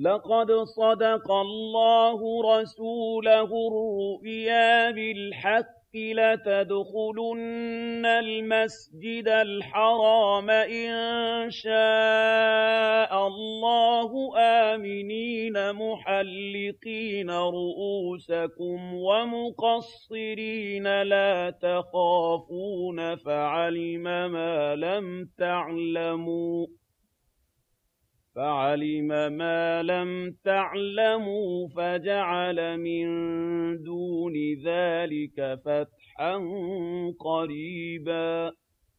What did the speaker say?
لَّقَدْ صَدَقَ اللَّهُ رَسُولَهُ الرُّؤْيَا بِالْحَقِّ ۖ لَتَدْخُلُنَّ الْمَسْجِدَ الْحَرَامَ إِن شَاءَ اللَّهُ. آمِنِينَ مُحَلِّقِينَ رُءُوسَكُمْ وَمُقَصِّرِينَ لَا تَخَافُونَ فَعَلِمَ مَا لَمْ تَعْلَمُوا فَجَعَلَ مِن دُونِ ذَٰلِكَ فَتْحًا قَرِيبًا.